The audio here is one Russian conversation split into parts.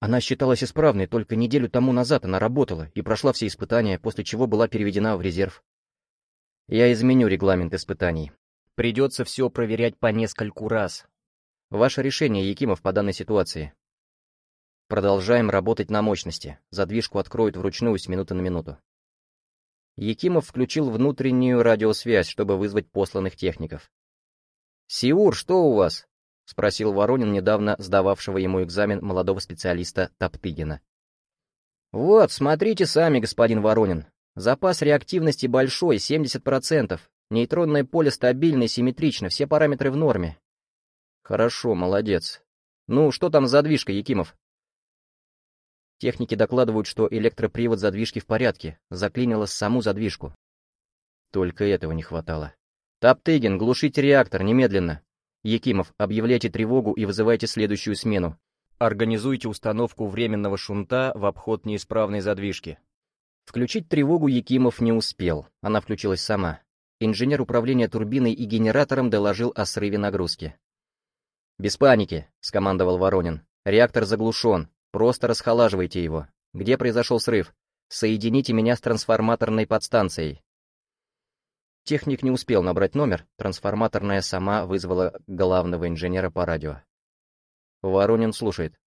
Она считалась исправной, только неделю тому назад она работала и прошла все испытания, после чего была переведена в резерв. Я изменю регламент испытаний. Придется все проверять по нескольку раз. Ваше решение, Якимов, по данной ситуации. Продолжаем работать на мощности. Задвижку откроют вручную с минуты на минуту. Якимов включил внутреннюю радиосвязь, чтобы вызвать посланных техников. «Сиур, что у вас?» — спросил Воронин, недавно сдававшего ему экзамен молодого специалиста Топтыгина. «Вот, смотрите сами, господин Воронин. Запас реактивности большой, 70%. Нейтронное поле стабильно и симметрично, все параметры в норме». «Хорошо, молодец. Ну, что там с задвижкой, Якимов?» Техники докладывают, что электропривод задвижки в порядке, заклинило саму задвижку. Только этого не хватало. «Топтыгин, глушите реактор, немедленно!» «Якимов, объявляйте тревогу и вызывайте следующую смену. Организуйте установку временного шунта в обход неисправной задвижки». Включить тревогу Якимов не успел, она включилась сама. Инженер управления турбиной и генератором доложил о срыве нагрузки. «Без паники», — скомандовал Воронин. «Реактор заглушен. Просто расхолаживайте его. Где произошел срыв? Соедините меня с трансформаторной подстанцией. Техник не успел набрать номер, трансформаторная сама вызвала главного инженера по радио. Воронин слушает.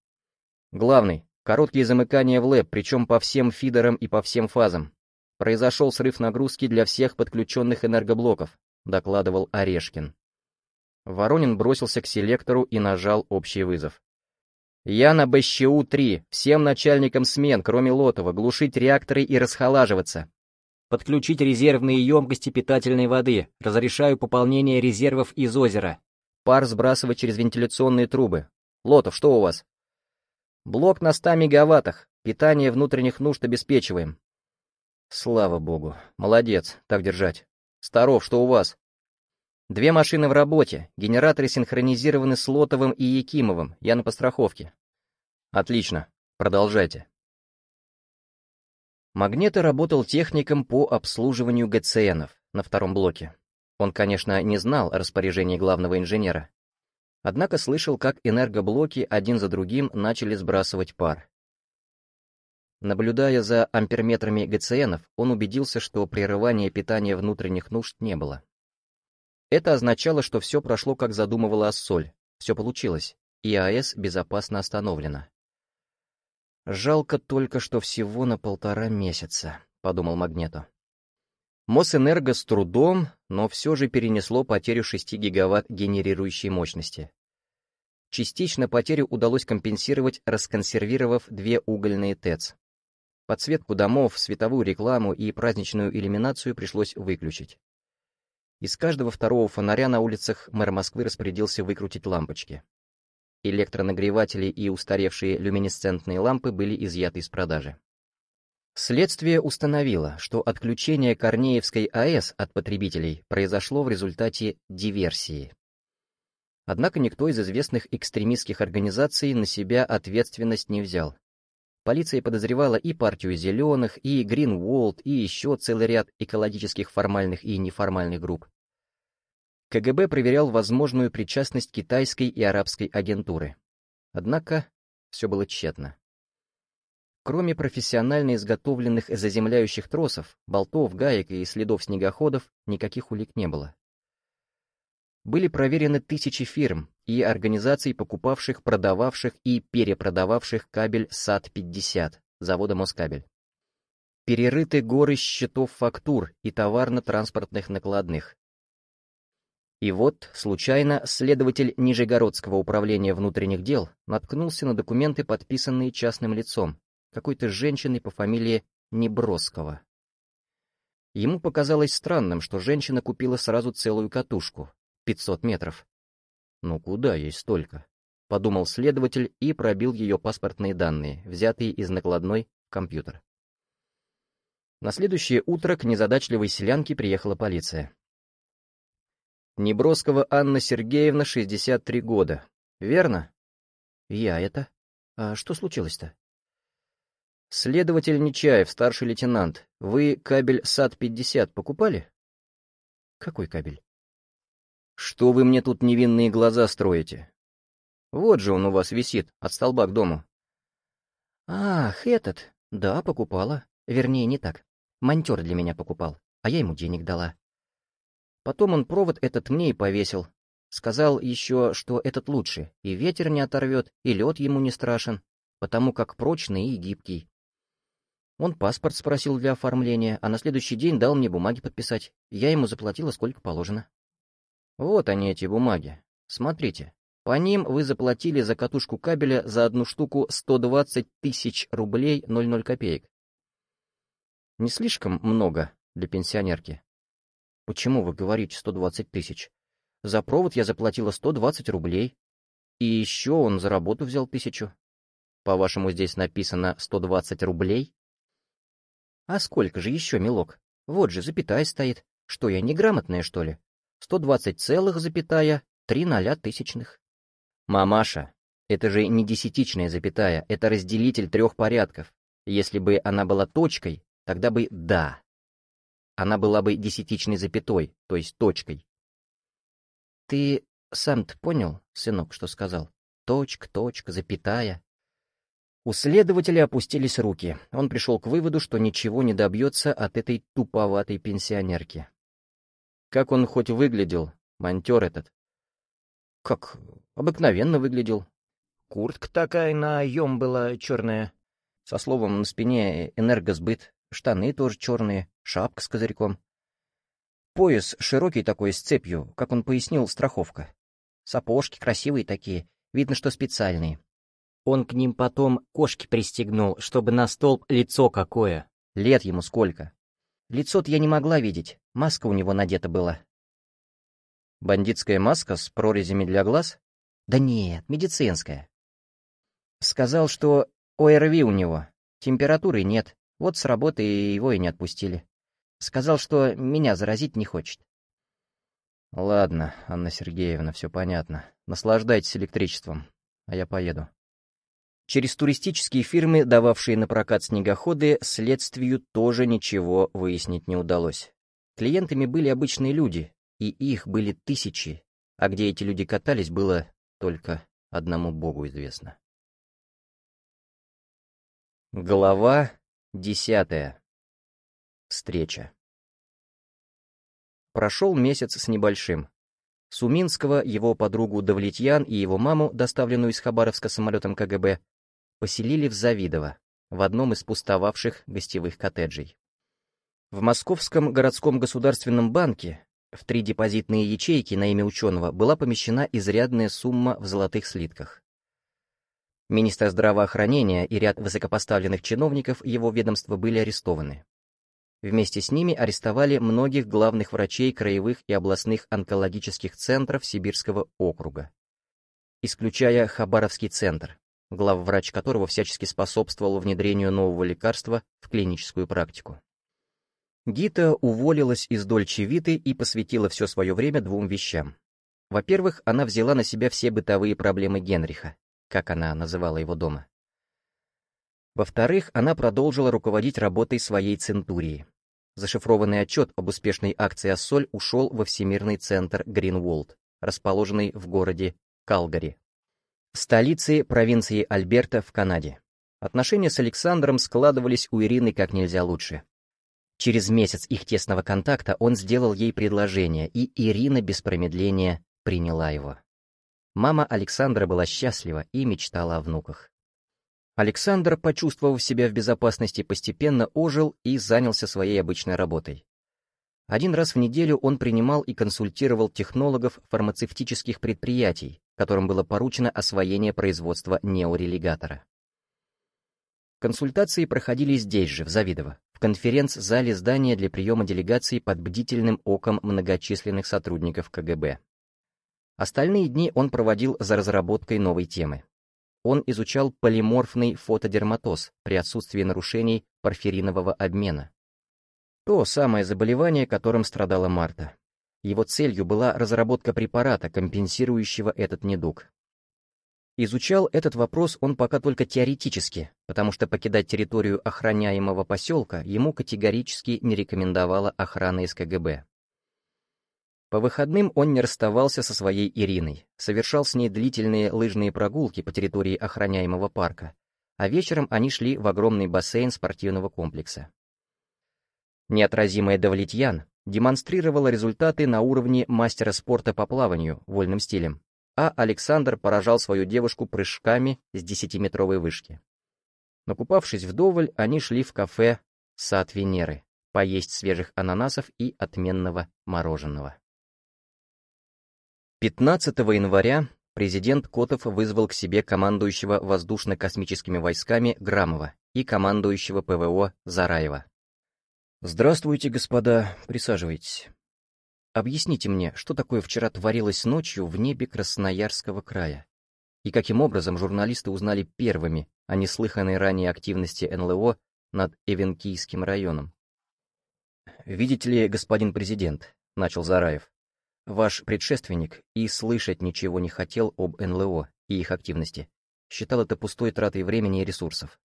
«Главный, короткие замыкания в ЛЭП, причем по всем фидерам и по всем фазам. Произошел срыв нагрузки для всех подключенных энергоблоков», докладывал Орешкин. Воронин бросился к селектору и нажал общий вызов. «Я на БЩУ-3, всем начальникам смен, кроме Лотова, глушить реакторы и расхолаживаться. Подключить резервные емкости питательной воды. Разрешаю пополнение резервов из озера. Пар сбрасывать через вентиляционные трубы. Лотов, что у вас? Блок на 100 мегаваттах. Питание внутренних нужд обеспечиваем. Слава богу. Молодец. Так держать. Старов, что у вас? Две машины в работе. Генераторы синхронизированы с Лотовым и Якимовым. Я на постраховке. Отлично. Продолжайте. Магнета работал техником по обслуживанию ГЦНов на втором блоке. Он, конечно, не знал о распоряжении главного инженера. Однако слышал, как энергоблоки один за другим начали сбрасывать пар. Наблюдая за амперметрами ГЦНов, он убедился, что прерывания питания внутренних нужд не было. Это означало, что все прошло, как задумывала Ассоль, все получилось, и АЭС безопасно остановлена. «Жалко только, что всего на полтора месяца», — подумал Магнето. Мосэнерго с трудом, но все же перенесло потерю 6 гигаватт генерирующей мощности. Частично потерю удалось компенсировать, расконсервировав две угольные ТЭЦ. Подсветку домов, световую рекламу и праздничную иллюминацию пришлось выключить. Из каждого второго фонаря на улицах мэр Москвы распорядился выкрутить лампочки. Электронагреватели и устаревшие люминесцентные лампы были изъяты из продажи. Следствие установило, что отключение Корнеевской АЭС от потребителей произошло в результате диверсии. Однако никто из известных экстремистских организаций на себя ответственность не взял. Полиция подозревала и партию «Зеленых», и Гринволд, и еще целый ряд экологических формальных и неформальных групп. КГБ проверял возможную причастность китайской и арабской агентуры. Однако все было тщетно. Кроме профессионально изготовленных заземляющих тросов, болтов, гаек и следов снегоходов, никаких улик не было. Были проверены тысячи фирм и организаций, покупавших, продававших и перепродававших кабель САТ-50, завода Москабель. Перерыты горы счетов фактур и товарно-транспортных накладных, и вот, случайно, следователь Нижегородского управления внутренних дел наткнулся на документы, подписанные частным лицом, какой-то женщиной по фамилии Неброскова. Ему показалось странным, что женщина купила сразу целую катушку, 500 метров. «Ну куда ей столько?» — подумал следователь и пробил ее паспортные данные, взятые из накладной компьютер. На следующее утро к незадачливой селянке приехала полиция. Неброскова Анна Сергеевна, 63 года. Верно? Я это. А что случилось-то? Следователь Нечаев, старший лейтенант. Вы кабель САД-50 покупали? Какой кабель? Что вы мне тут невинные глаза строите? Вот же он у вас висит, от столба к дому. Ах, этот. Да, покупала. Вернее, не так. Монтер для меня покупал, а я ему денег дала. Потом он провод этот мне и повесил. Сказал еще, что этот лучше, и ветер не оторвет, и лед ему не страшен, потому как прочный и гибкий. Он паспорт спросил для оформления, а на следующий день дал мне бумаги подписать. Я ему заплатила сколько положено. Вот они, эти бумаги. Смотрите. По ним вы заплатили за катушку кабеля за одну штуку 120 тысяч рублей 00 копеек. Не слишком много для пенсионерки. Почему вы говорите 120 тысяч? За провод я заплатила 120 рублей. И еще он за работу взял тысячу. По-вашему, здесь написано 120 рублей? А сколько же еще, милок? Вот же запятая стоит. Что, я неграмотная, что ли? 120 целых, запятая, три ноля тысячных. Мамаша, это же не десятичная запятая, это разделитель трех порядков. Если бы она была точкой, тогда бы «да». Она была бы десятичной запятой, то есть точкой. Ты сам-то понял, сынок, что сказал? Точка, точка, запятая. У следователя опустились руки. Он пришел к выводу, что ничего не добьется от этой туповатой пенсионерки. Как он хоть выглядел, монтер этот? Как обыкновенно выглядел. Куртка такая на ем была черная. Со словом на спине энергосбыт, штаны тоже черные, шапка с козырьком. Пояс широкий такой, с цепью, как он пояснил, страховка. Сапожки красивые такие, видно, что специальные. Он к ним потом кошки пристегнул, чтобы на столб лицо какое. Лет ему сколько. Лицо-то я не могла видеть, маска у него надета была. Бандитская маска с прорезями для глаз? Да нет, медицинская. Сказал, что ОРВИ у него, температуры нет, вот с работы его и не отпустили. Сказал, что меня заразить не хочет. Ладно, Анна Сергеевна, все понятно. Наслаждайтесь электричеством, а я поеду. Через туристические фирмы, дававшие на прокат снегоходы, следствию тоже ничего выяснить не удалось. Клиентами были обычные люди, и их были тысячи, а где эти люди катались, было только одному богу известно. Глава десятая. Встреча. Прошел месяц с небольшим. Суминского, его подругу Давлетьян и его маму, доставленную из Хабаровска самолетом КГБ, поселили в Завидово, в одном из пустовавших гостевых коттеджей. В Московском городском государственном банке в три депозитные ячейки на имя ученого была помещена изрядная сумма в золотых слитках. Министр здравоохранения и ряд высокопоставленных чиновников его ведомства были арестованы. Вместе с ними арестовали многих главных врачей краевых и областных онкологических центров Сибирского округа, исключая Хабаровский центр, главврач которого всячески способствовал внедрению нового лекарства в клиническую практику. Гита уволилась из Дольче Виты и посвятила все свое время двум вещам. Во-первых, она взяла на себя все бытовые проблемы Генриха, как она называла его дома. Во-вторых, она продолжила руководить работой своей центурии. Зашифрованный отчет об успешной акции «Ассоль» ушел во Всемирный центр Гринволд, расположенный в городе Калгари, столице провинции Альберта в Канаде. Отношения с Александром складывались у Ирины как нельзя лучше. Через месяц их тесного контакта он сделал ей предложение, и Ирина без промедления приняла его. Мама Александра была счастлива и мечтала о внуках. Александр, почувствовав себя в безопасности, постепенно ожил и занялся своей обычной работой. Один раз в неделю он принимал и консультировал технологов фармацевтических предприятий, которым было поручено освоение производства неорелигатора. Консультации проходили здесь же, в Завидово, в конференц-зале здания для приема делегаций под бдительным оком многочисленных сотрудников КГБ. Остальные дни он проводил за разработкой новой темы. Он изучал полиморфный фотодерматоз при отсутствии нарушений порфиринового обмена. То самое заболевание, которым страдала Марта. Его целью была разработка препарата, компенсирующего этот недуг. Изучал этот вопрос он пока только теоретически, потому что покидать территорию охраняемого поселка ему категорически не рекомендовала охрана из КГБ. По выходным он не расставался со своей Ириной, совершал с ней длительные лыжные прогулки по территории охраняемого парка, а вечером они шли в огромный бассейн спортивного комплекса. Неотразимая Давлетьян демонстрировала результаты на уровне мастера спорта по плаванию вольным стилем, а Александр поражал свою девушку прыжками с десятиметровой вышки. Накупавшись вдоволь, они шли в кафе «Сад Венеры» поесть свежих ананасов и отменного мороженого. 15 января президент Котов вызвал к себе командующего воздушно-космическими войсками Грамова и командующего ПВО Зараева. «Здравствуйте, господа, присаживайтесь. Объясните мне, что такое вчера творилось ночью в небе Красноярского края? И каким образом журналисты узнали первыми о неслыханной ранее активности НЛО над Эвенкийским районом? «Видите ли, господин президент», — начал Зараев, Ваш предшественник и слышать ничего не хотел об НЛО и их активности. Считал это пустой тратой времени и ресурсов.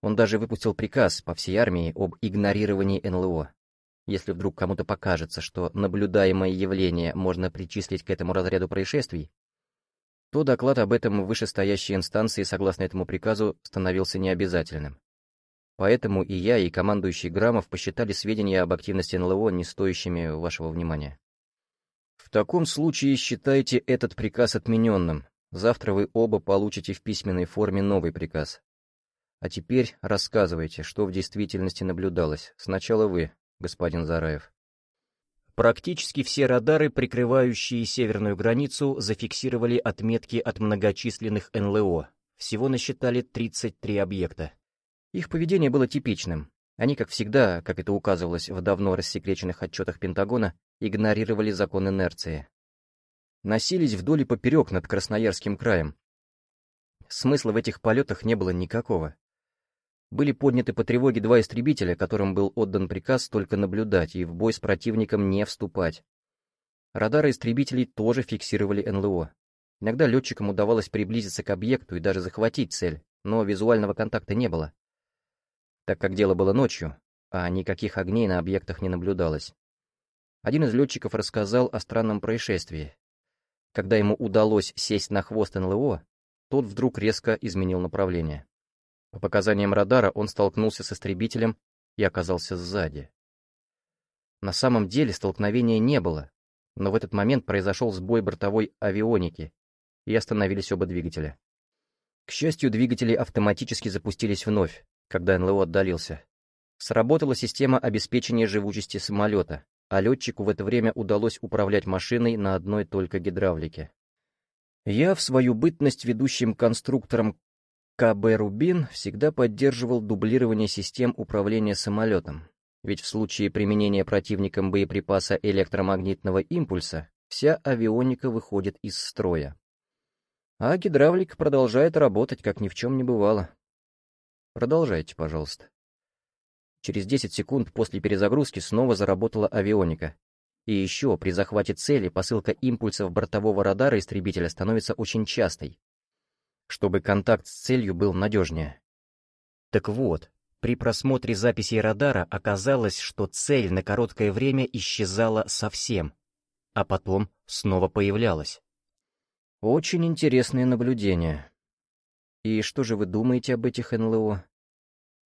Он даже выпустил приказ по всей армии об игнорировании НЛО. Если вдруг кому-то покажется, что наблюдаемое явление можно причислить к этому разряду происшествий, то доклад об этом в вышестоящей инстанции, согласно этому приказу, становился необязательным. Поэтому и я, и командующий Грамов посчитали сведения об активности НЛО не стоящими вашего внимания. В таком случае считайте этот приказ отмененным. Завтра вы оба получите в письменной форме новый приказ. А теперь рассказывайте, что в действительности наблюдалось. Сначала вы, господин Зараев. Практически все радары, прикрывающие северную границу, зафиксировали отметки от многочисленных НЛО. Всего насчитали 33 объекта. Их поведение было типичным. Они, как всегда, как это указывалось в давно рассекреченных отчетах Пентагона, игнорировали закон инерции. Носились вдоль и поперек над Красноярским краем. Смысла в этих полетах не было никакого. Были подняты по тревоге два истребителя, которым был отдан приказ только наблюдать и в бой с противником не вступать. Радары истребителей тоже фиксировали НЛО. Иногда летчикам удавалось приблизиться к объекту и даже захватить цель, но визуального контакта не было. Так как дело было ночью, а никаких огней на объектах не наблюдалось. Один из летчиков рассказал о странном происшествии. Когда ему удалось сесть на хвост НЛО, тот вдруг резко изменил направление. По показаниям радара он столкнулся с истребителем и оказался сзади. На самом деле столкновения не было, но в этот момент произошел сбой бортовой авионики, и остановились оба двигателя. К счастью, двигатели автоматически запустились вновь, когда НЛО отдалился. Сработала система обеспечения живучести самолета, а летчику в это время удалось управлять машиной на одной только гидравлике. Я в свою бытность ведущим конструктором КБ «Рубин» всегда поддерживал дублирование систем управления самолетом, ведь в случае применения противником боеприпаса электромагнитного импульса вся авионика выходит из строя. А гидравлик продолжает работать, как ни в чем не бывало. Продолжайте, пожалуйста. Через 10 секунд после перезагрузки снова заработала авионика. И еще при захвате цели посылка импульсов бортового радара истребителя становится очень частой, чтобы контакт с целью был надежнее. Так вот, при просмотре записей радара оказалось, что цель на короткое время исчезала совсем, а потом снова появлялась. Очень интересные наблюдения. И что же вы думаете об этих НЛО?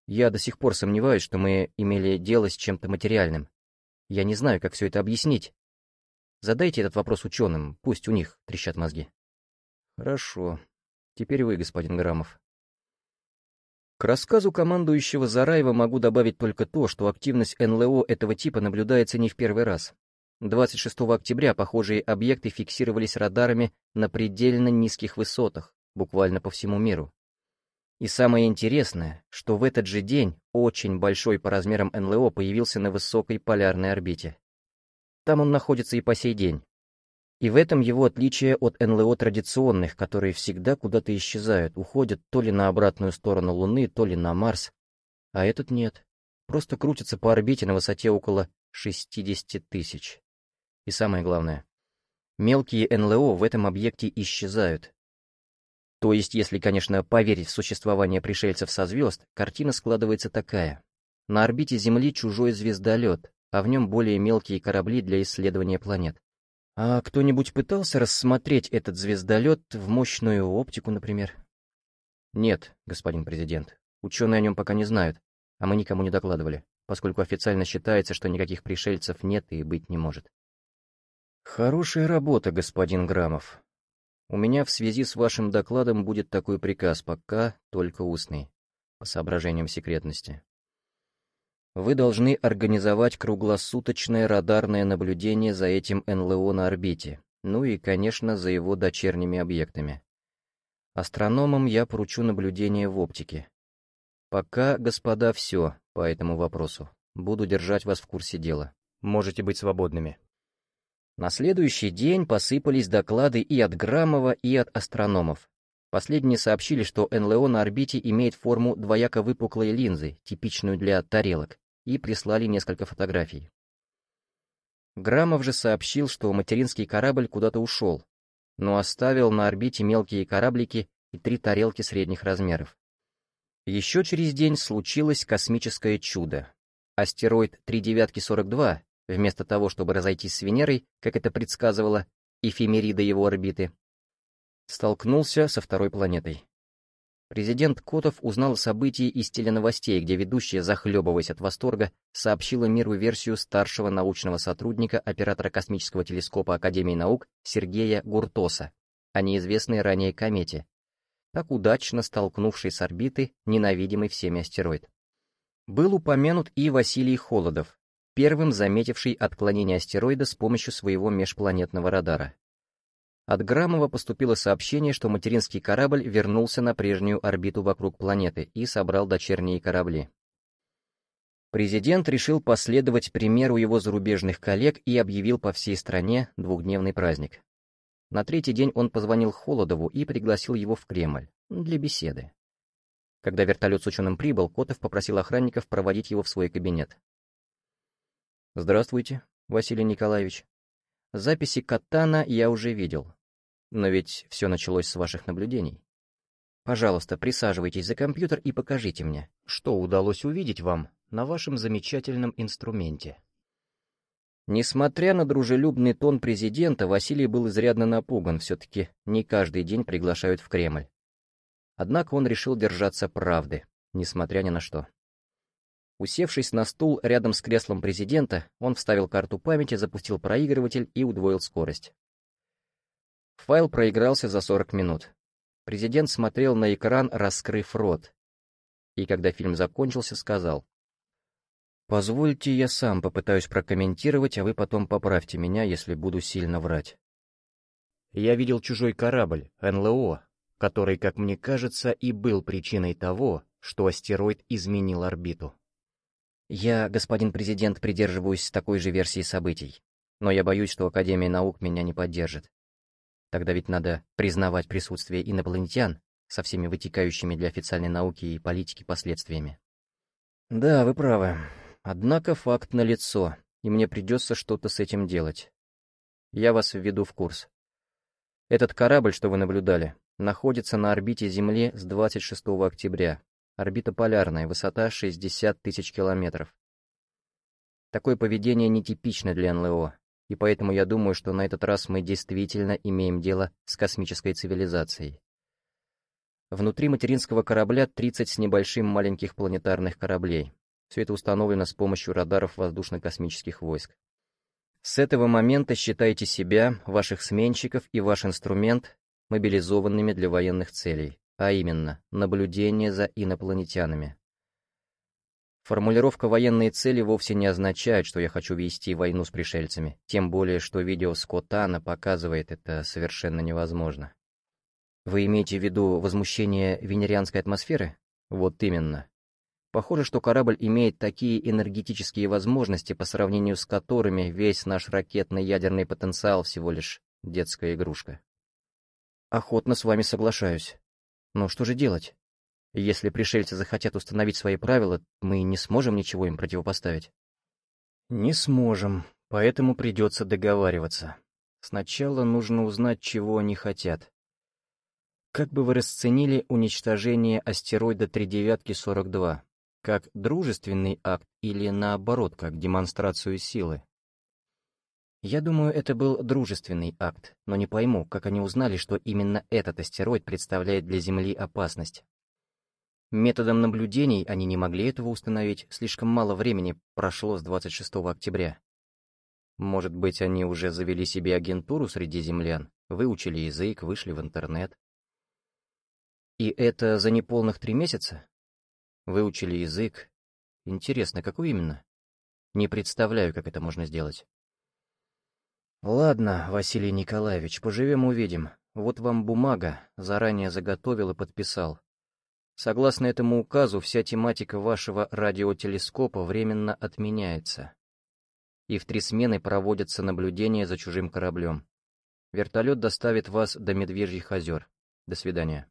Я до сих пор сомневаюсь, что мы имели дело с чем-то материальным. Я не знаю, как все это объяснить. Задайте этот вопрос ученым, пусть у них трещат мозги. Хорошо. Теперь вы, господин Грамов. К рассказу командующего Зараева могу добавить только то, что активность НЛО этого типа наблюдается не в первый раз. 26 октября похожие объекты фиксировались радарами на предельно низких высотах, буквально по всему миру. И самое интересное, что в этот же день очень большой по размерам НЛО появился на высокой полярной орбите. Там он находится и по сей день. И в этом его отличие от НЛО традиционных, которые всегда куда-то исчезают, уходят то ли на обратную сторону Луны, то ли на Марс. А этот нет. Просто крутится по орбите на высоте около 60 тысяч. И самое главное, мелкие НЛО в этом объекте исчезают, то есть, если, конечно, поверить в существование пришельцев со звезд, картина складывается такая. На орбите Земли чужой звездолет, а в нем более мелкие корабли для исследования планет. А кто-нибудь пытался рассмотреть этот звездолет в мощную оптику, например? Нет, господин президент. Ученые о нем пока не знают, а мы никому не докладывали, поскольку официально считается, что никаких пришельцев нет и быть не может. Хорошая работа, господин Грамов. У меня в связи с вашим докладом будет такой приказ, пока только устный, по соображениям секретности. Вы должны организовать круглосуточное радарное наблюдение за этим НЛО на орбите, ну и, конечно, за его дочерними объектами. Астрономам я поручу наблюдение в оптике. Пока, господа, все по этому вопросу. Буду держать вас в курсе дела. Можете быть свободными. На следующий день посыпались доклады и от Грамова, и от астрономов. Последние сообщили, что НЛО на орбите имеет форму двояко выпуклой линзы, типичную для тарелок, и прислали несколько фотографий. Грамов же сообщил, что материнский корабль куда-то ушел, но оставил на орбите мелкие кораблики и три тарелки средних размеров. Еще через день случилось космическое чудо. Астероид 3942, вместо того, чтобы разойтись с Венерой, как это предсказывала эфемерида его орбиты, столкнулся со второй планетой. Президент Котов узнал о событии из теленовостей, где ведущая, захлебываясь от восторга, сообщила миру версию старшего научного сотрудника оператора космического телескопа Академии наук Сергея Гуртоса о неизвестной ранее комете, так удачно столкнувшей с орбиты ненавидимый всеми астероид. Был упомянут и Василий Холодов, первым заметивший отклонение астероида с помощью своего межпланетного радара. От Грамова поступило сообщение, что материнский корабль вернулся на прежнюю орбиту вокруг планеты и собрал дочерние корабли. Президент решил последовать примеру его зарубежных коллег и объявил по всей стране двухдневный праздник. На третий день он позвонил Холодову и пригласил его в Кремль для беседы. Когда вертолет с ученым прибыл, Котов попросил охранников проводить его в свой кабинет. «Здравствуйте, Василий Николаевич. Записи Катана я уже видел. Но ведь все началось с ваших наблюдений. Пожалуйста, присаживайтесь за компьютер и покажите мне, что удалось увидеть вам на вашем замечательном инструменте. Несмотря на дружелюбный тон президента, Василий был изрядно напуган, все-таки не каждый день приглашают в Кремль. Однако он решил держаться правды, несмотря ни на что. Усевшись на стул рядом с креслом президента, он вставил карту памяти, запустил проигрыватель и удвоил скорость. Файл проигрался за 40 минут. Президент смотрел на экран, раскрыв рот. И когда фильм закончился, сказал. «Позвольте, я сам попытаюсь прокомментировать, а вы потом поправьте меня, если буду сильно врать. Я видел чужой корабль, НЛО, который, как мне кажется, и был причиной того, что астероид изменил орбиту. Я, господин президент, придерживаюсь такой же версии событий, но я боюсь, что Академия наук меня не поддержит. Тогда ведь надо признавать присутствие инопланетян со всеми вытекающими для официальной науки и политики последствиями. Да, вы правы. Однако факт налицо, и мне придется что-то с этим делать. Я вас введу в курс. Этот корабль, что вы наблюдали, находится на орбите Земли с 26 октября. Орбита полярная, высота 60 тысяч километров. Такое поведение нетипично для НЛО, и поэтому я думаю, что на этот раз мы действительно имеем дело с космической цивилизацией. Внутри материнского корабля 30 с небольшим маленьких планетарных кораблей. Все это установлено с помощью радаров воздушно-космических войск. С этого момента считайте себя, ваших сменщиков и ваш инструмент мобилизованными для военных целей, а именно наблюдение за инопланетянами. Формулировка «военные цели» вовсе не означает, что я хочу вести войну с пришельцами, тем более, что видео Скоттана показывает это совершенно невозможно. Вы имеете в виду возмущение венерианской атмосферы? Вот именно. Похоже, что корабль имеет такие энергетические возможности, по сравнению с которыми весь наш ракетный ядерный потенциал всего лишь детская игрушка. Охотно с вами соглашаюсь. Но что же делать? Если пришельцы захотят установить свои правила, мы не сможем ничего им противопоставить. Не сможем, поэтому придется договариваться. Сначала нужно узнать, чего они хотят. Как бы вы расценили уничтожение астероида 3942? Как дружественный акт или наоборот, как демонстрацию силы? Я думаю, это был дружественный акт, но не пойму, как они узнали, что именно этот астероид представляет для Земли опасность. Методом наблюдений они не могли этого установить, слишком мало времени прошло с 26 октября. Может быть, они уже завели себе агентуру среди землян, выучили язык, вышли в интернет. И это за неполных три месяца? Выучили язык. Интересно, какой именно? Не представляю, как это можно сделать. Ладно, Василий Николаевич, поживем-увидим. Вот вам бумага, заранее заготовил и подписал. Согласно этому указу, вся тематика вашего радиотелескопа временно отменяется. И в три смены проводятся наблюдения за чужим кораблем. Вертолет доставит вас до Медвежьих озер. До свидания.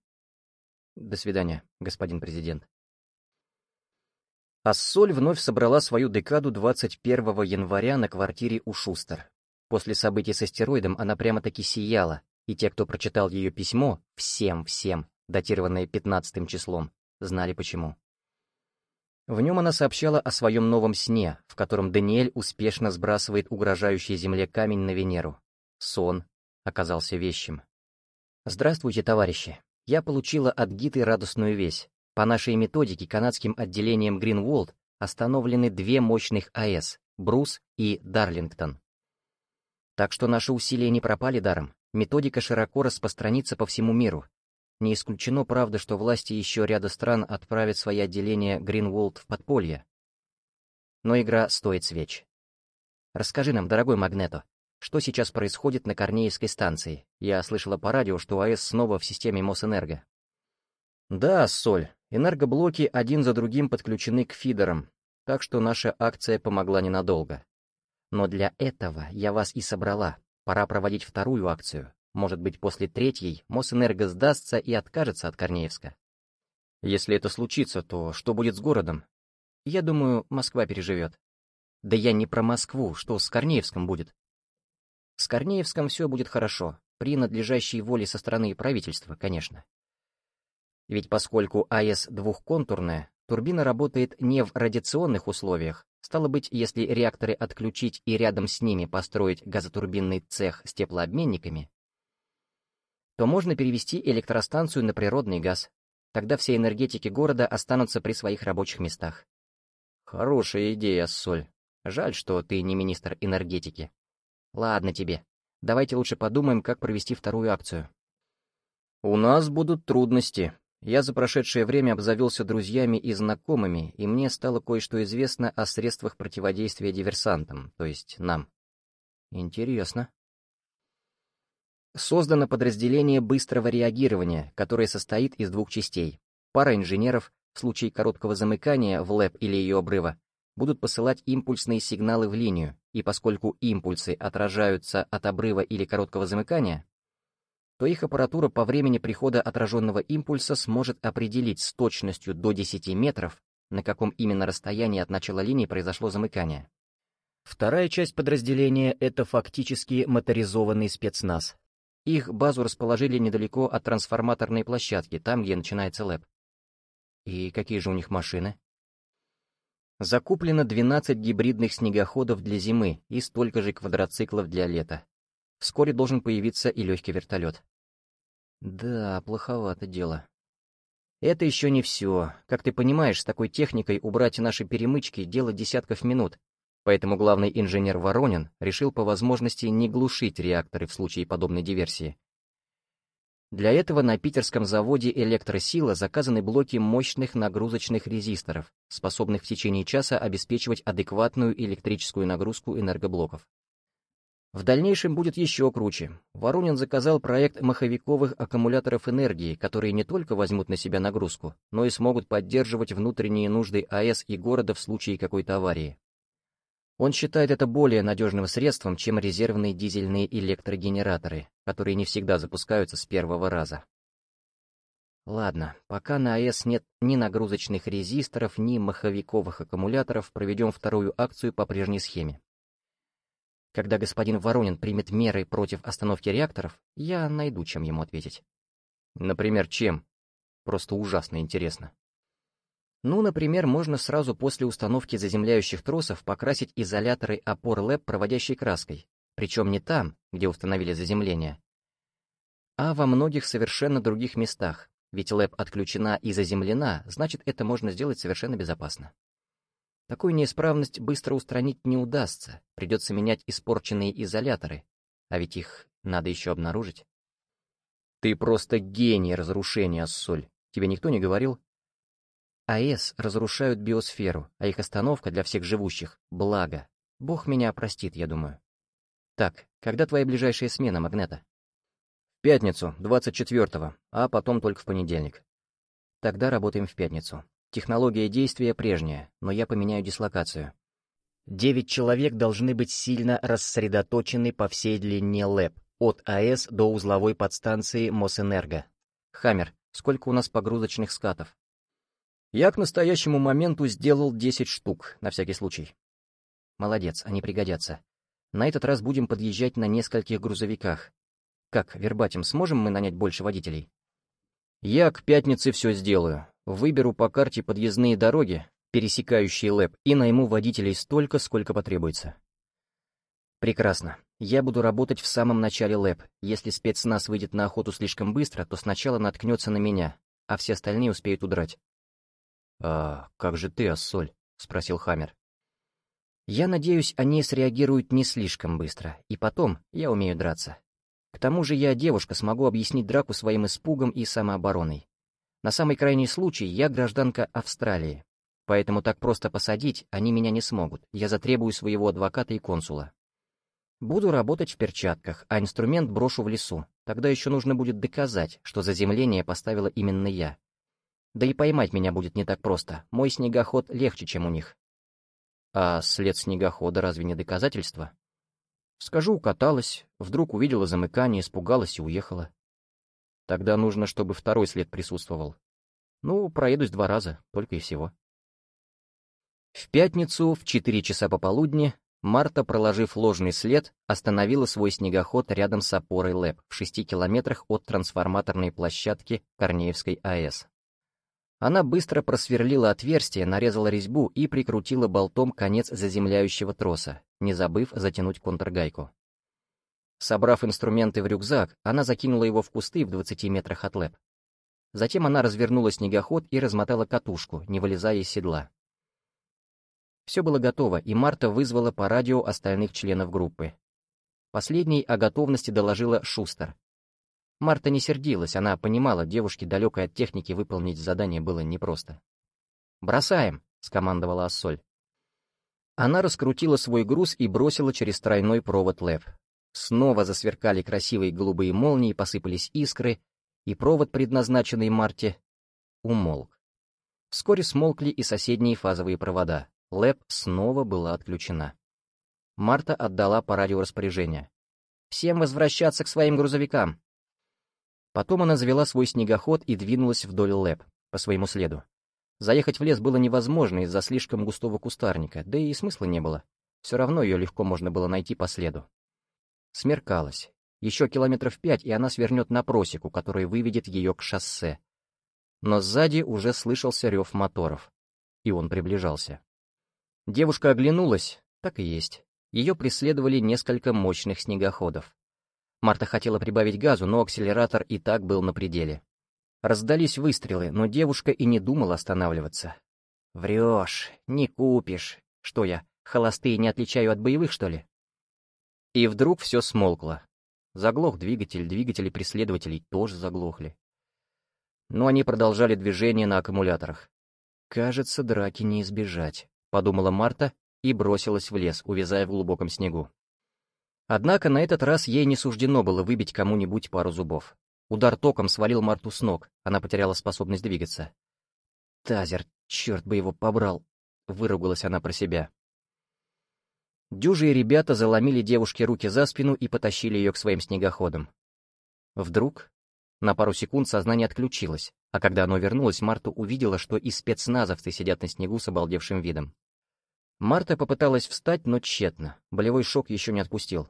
До свидания, господин президент. Ассоль вновь собрала свою декаду 21 января на квартире у Шустер. После событий с астероидом она прямо-таки сияла, и те, кто прочитал ее письмо, всем-всем, датированное 15 числом, знали почему. В нем она сообщала о своем новом сне, в котором Даниэль успешно сбрасывает угрожающий Земле камень на Венеру. Сон оказался вещим. «Здравствуйте, товарищи. Я получила от Гиты радостную весть. По нашей методике канадским отделением Гринволд остановлены две мощных АЭС — Брус и Дарлингтон. Так что наши усилия не пропали даром. Методика широко распространится по всему миру. Не исключено, правда, что власти еще ряда стран отправят свои отделения Гринволд в подполье. Но игра стоит свеч. Расскажи нам, дорогой Магнето, что сейчас происходит на Корнеевской станции? Я слышала по радио, что АЭС снова в системе Мосэнерго. Да, Соль, Энергоблоки один за другим подключены к фидерам, так что наша акция помогла ненадолго. Но для этого я вас и собрала. Пора проводить вторую акцию. Может быть, после третьей Мосэнерго сдастся и откажется от Корнеевска. Если это случится, то что будет с городом? Я думаю, Москва переживет. Да я не про Москву, что с Корнеевском будет? С Корнеевском все будет хорошо, при надлежащей воле со стороны правительства, конечно. Ведь поскольку АЭС двухконтурная, турбина работает не в радиационных условиях, стало быть, если реакторы отключить и рядом с ними построить газотурбинный цех с теплообменниками, то можно перевести электростанцию на природный газ. Тогда все энергетики города останутся при своих рабочих местах. Хорошая идея, Соль. Жаль, что ты не министр энергетики. Ладно тебе. Давайте лучше подумаем, как провести вторую акцию. У нас будут трудности, я за прошедшее время обзавелся друзьями и знакомыми, и мне стало кое-что известно о средствах противодействия диверсантам, то есть нам. Интересно. Создано подразделение быстрого реагирования, которое состоит из двух частей. Пара инженеров, в случае короткого замыкания в ЛЭП или ее обрыва, будут посылать импульсные сигналы в линию, и поскольку импульсы отражаются от обрыва или короткого замыкания, то их аппаратура по времени прихода отраженного импульса сможет определить с точностью до 10 метров, на каком именно расстоянии от начала линии произошло замыкание. Вторая часть подразделения — это фактически моторизованный спецназ. Их базу расположили недалеко от трансформаторной площадки, там, где начинается ЛЭП. И какие же у них машины? Закуплено 12 гибридных снегоходов для зимы и столько же квадроциклов для лета. Вскоре должен появиться и легкий вертолет. Да, плоховато дело. Это еще не все. Как ты понимаешь, с такой техникой убрать наши перемычки — дело десятков минут. Поэтому главный инженер Воронин решил по возможности не глушить реакторы в случае подобной диверсии. Для этого на питерском заводе «Электросила» заказаны блоки мощных нагрузочных резисторов, способных в течение часа обеспечивать адекватную электрическую нагрузку энергоблоков. В дальнейшем будет еще круче. Воронин заказал проект маховиковых аккумуляторов энергии, которые не только возьмут на себя нагрузку, но и смогут поддерживать внутренние нужды АЭС и города в случае какой-то аварии. Он считает это более надежным средством, чем резервные дизельные электрогенераторы, которые не всегда запускаются с первого раза. Ладно, пока на АЭС нет ни нагрузочных резисторов, ни маховиковых аккумуляторов, проведем вторую акцию по прежней схеме. Когда господин Воронин примет меры против остановки реакторов, я найду, чем ему ответить. Например, чем? Просто ужасно интересно. Ну, например, можно сразу после установки заземляющих тросов покрасить изоляторы опор ЛЭП проводящей краской, причем не там, где установили заземление, а во многих совершенно других местах, ведь ЛЭП отключена и заземлена, значит, это можно сделать совершенно безопасно. Такую неисправность быстро устранить не удастся, придется менять испорченные изоляторы, а ведь их надо еще обнаружить. Ты просто гений разрушения, Соль. Тебе никто не говорил? АЭС разрушают биосферу, а их остановка для всех живущих — благо. Бог меня простит, я думаю. Так, когда твоя ближайшая смена, Магнета? В пятницу, 24-го, а потом только в понедельник. Тогда работаем в пятницу. Технология действия прежняя, но я поменяю дислокацию. Девять человек должны быть сильно рассредоточены по всей длине ЛЭП, от АЭС до узловой подстанции Мосэнерго. Хаммер, сколько у нас погрузочных скатов? Я к настоящему моменту сделал 10 штук, на всякий случай. Молодец, они пригодятся. На этот раз будем подъезжать на нескольких грузовиках. Как, вербатим, сможем мы нанять больше водителей? Я к пятнице все сделаю. Выберу по карте подъездные дороги, пересекающие ЛЭП, и найму водителей столько, сколько потребуется. Прекрасно. Я буду работать в самом начале ЛЭП. Если спецназ выйдет на охоту слишком быстро, то сначала наткнется на меня, а все остальные успеют удрать. «А как же ты, Ассоль?» — спросил Хаммер. «Я надеюсь, они среагируют не слишком быстро, и потом я умею драться. К тому же я, девушка, смогу объяснить драку своим испугом и самообороной. На самый крайний случай я гражданка Австралии, поэтому так просто посадить они меня не смогут, я затребую своего адвоката и консула. Буду работать в перчатках, а инструмент брошу в лесу. Тогда еще нужно будет доказать, что заземление поставила именно я. Да и поймать меня будет не так просто, мой снегоход легче, чем у них. А след снегохода разве не доказательство? Скажу, каталась, вдруг увидела замыкание, испугалась и уехала. Тогда нужно, чтобы второй след присутствовал. Ну, проедусь два раза, только и всего. В пятницу в четыре часа пополудни Марта, проложив ложный след, остановила свой снегоход рядом с опорой ЛЭП в шести километрах от трансформаторной площадки Корнеевской АЭС. Она быстро просверлила отверстие, нарезала резьбу и прикрутила болтом конец заземляющего троса, не забыв затянуть контргайку. Собрав инструменты в рюкзак, она закинула его в кусты в 20 метрах от лэп. Затем она развернула снегоход и размотала катушку, не вылезая из седла. Все было готово, и Марта вызвала по радио остальных членов группы. Последней о готовности доложила Шустер. Марта не сердилась, она понимала, девушке далекой от техники выполнить задание было непросто. «Бросаем!» — скомандовала Ассоль. Она раскрутила свой груз и бросила через тройной провод ЛЭП. Снова засверкали красивые голубые молнии, посыпались искры, и провод, предназначенный Марте, умолк. Вскоре смолкли и соседние фазовые провода. ЛЭП снова была отключена. Марта отдала по радио распоряжение. «Всем возвращаться к своим грузовикам!» Потом она завела свой снегоход и двинулась вдоль ЛЭП, по своему следу. Заехать в лес было невозможно из-за слишком густого кустарника, да и смысла не было. Все равно ее легко можно было найти по следу. Смеркалось. Еще километров пять, и она свернет на просеку, который выведет ее к шоссе. Но сзади уже слышался рев моторов. И он приближался. Девушка оглянулась, так и есть. Ее преследовали несколько мощных снегоходов. Марта хотела прибавить газу, но акселератор и так был на пределе. Раздались выстрелы, но девушка и не думала останавливаться. «Врешь, не купишь. Что я, холостые не отличаю от боевых, что ли?» И вдруг все смолкло. Заглох двигатель, двигатели преследователей тоже заглохли. Но они продолжали движение на аккумуляторах. «Кажется, драки не избежать», — подумала Марта и бросилась в лес, увязая в глубоком снегу. Однако на этот раз ей не суждено было выбить кому-нибудь пару зубов. Удар током свалил Марту с ног, она потеряла способность двигаться. «Тазер, черт бы его побрал!» — выругалась она про себя. Дюжие ребята заломили девушке руки за спину и потащили ее к своим снегоходам. Вдруг на пару секунд сознание отключилось, а когда оно вернулось, Марта увидела, что и спецназовцы сидят на снегу с обалдевшим видом. Марта попыталась встать, но тщетно, болевой шок еще не отпустил.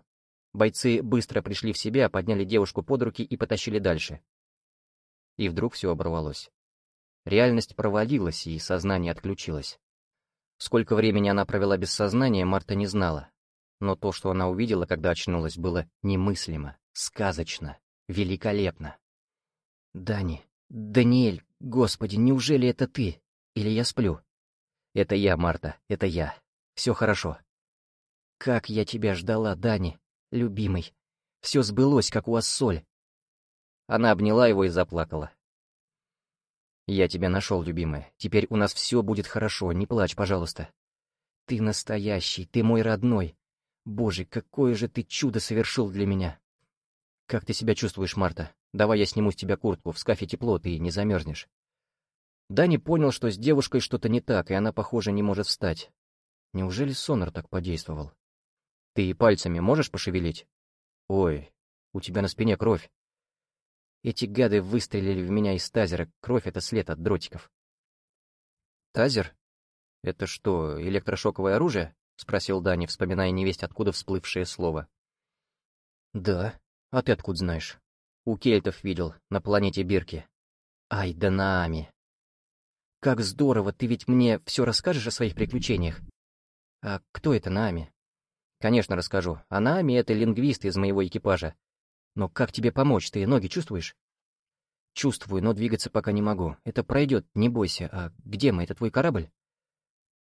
Бойцы быстро пришли в себя, подняли девушку под руки и потащили дальше. И вдруг все оборвалось. Реальность провалилась, и сознание отключилось. Сколько времени она провела без сознания, Марта не знала. Но то, что она увидела, когда очнулась, было немыслимо, сказочно, великолепно. «Дани, «Даниэль, господи, неужели это ты? Или я сплю?» «Это я, Марта, это я. Все хорошо». «Как я тебя ждала, Дани, любимый. Все сбылось, как у соль. Она обняла его и заплакала. «Я тебя нашел, любимая. Теперь у нас все будет хорошо, не плачь, пожалуйста. Ты настоящий, ты мой родной. Боже, какое же ты чудо совершил для меня. Как ты себя чувствуешь, Марта? Давай я сниму с тебя куртку, в скафе тепло, ты не замерзнешь. Дани понял, что с девушкой что-то не так, и она, похоже, не может встать. Неужели Сонор так подействовал? Ты и пальцами можешь пошевелить? Ой, у тебя на спине кровь. Эти гады выстрелили в меня из тазера, кровь — это след от дротиков. «Тазер? Это что, электрошоковое оружие?» — спросил Дани, вспоминая невесть, откуда всплывшее слово. «Да. А ты откуда знаешь?» «У кельтов видел, на планете Бирки». «Ай да Наами!» «Как здорово, ты ведь мне все расскажешь о своих приключениях?» «А кто это Наами?» «Конечно, расскажу. А Наами — это лингвист из моего экипажа. Но как тебе помочь, ты ноги чувствуешь? Чувствую, но двигаться пока не могу. Это пройдет, не бойся. А где мы? Это твой корабль?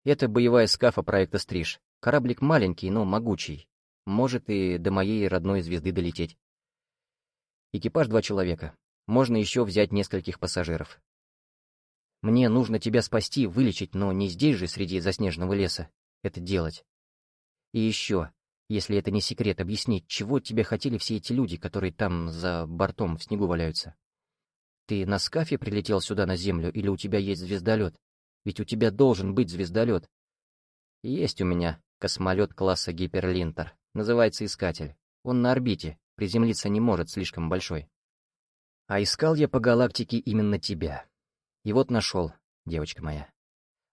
Это боевая скафа проекта «Стриж». Кораблик маленький, но могучий. Может и до моей родной звезды долететь. Экипаж два человека. Можно еще взять нескольких пассажиров. Мне нужно тебя спасти, вылечить, но не здесь же, среди заснеженного леса, это делать. И еще, если это не секрет, объяснить, чего тебе хотели все эти люди, которые там за бортом в снегу валяются. Ты на скафе прилетел сюда на Землю или у тебя есть звездолет? Ведь у тебя должен быть звездолет. Есть у меня космолет класса Гиперлинтер. Называется Искатель. Он на орбите, приземлиться не может, слишком большой. А искал я по галактике именно тебя. И вот нашел, девочка моя.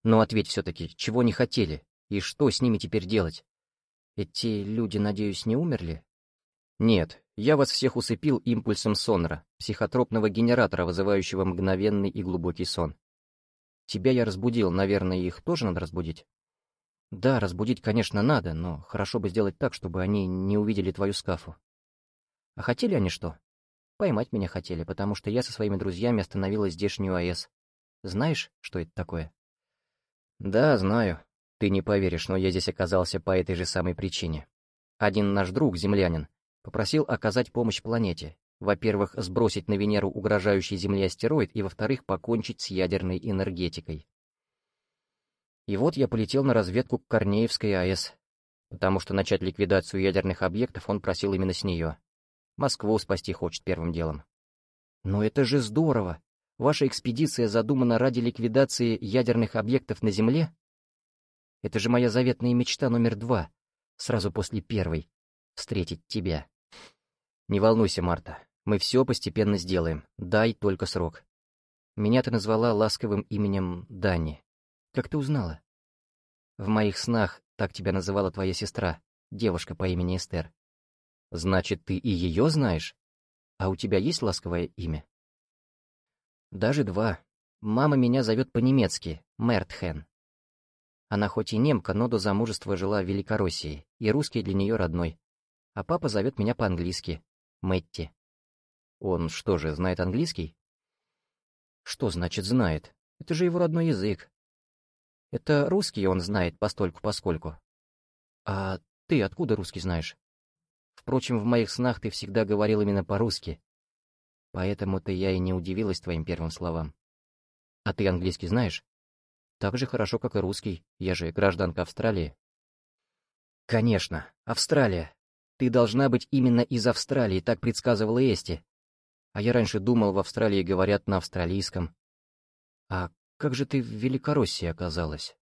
Но ответь все-таки, чего не хотели, и что с ними теперь делать? Эти люди, надеюсь, не умерли? Нет, я вас всех усыпил импульсом сонра, психотропного генератора, вызывающего мгновенный и глубокий сон. Тебя я разбудил, наверное, их тоже надо разбудить? Да, разбудить, конечно, надо, но хорошо бы сделать так, чтобы они не увидели твою скафу. А хотели они что? Поймать меня хотели, потому что я со своими друзьями остановила здешнюю АЭС. Знаешь, что это такое? Да, знаю. Ты не поверишь, но я здесь оказался по этой же самой причине. Один наш друг, землянин, попросил оказать помощь планете. Во-первых, сбросить на Венеру угрожающий Земле астероид, и, во-вторых, покончить с ядерной энергетикой. И вот я полетел на разведку к Корнеевской АЭС, потому что начать ликвидацию ядерных объектов он просил именно с нее. Москву спасти хочет первым делом. Но это же здорово! Ваша экспедиция задумана ради ликвидации ядерных объектов на Земле? Это же моя заветная мечта номер два, сразу после первой — встретить тебя. Не волнуйся, Марта, мы все постепенно сделаем, дай только срок. Меня ты назвала ласковым именем Дани. Как ты узнала? В моих снах так тебя называла твоя сестра, девушка по имени Эстер. Значит, ты и ее знаешь? А у тебя есть ласковое имя? Даже два. Мама меня зовет по-немецки, Мертхен. Она хоть и немка, но до замужества жила в Великороссии, и русский для нее родной. А папа зовет меня по-английски. Мэтти. Он что же, знает английский? Что значит знает? Это же его родной язык. Это русский он знает постольку-поскольку. А ты откуда русский знаешь? Впрочем, в моих снах ты всегда говорил именно по-русски. Поэтому-то я и не удивилась твоим первым словам. А ты английский знаешь? Так же хорошо, как и русский. Я же гражданка Австралии. Конечно, Австралия. Ты должна быть именно из Австралии, так предсказывала Эсти. А я раньше думал, в Австралии говорят на австралийском. А как же ты в Великороссии оказалась?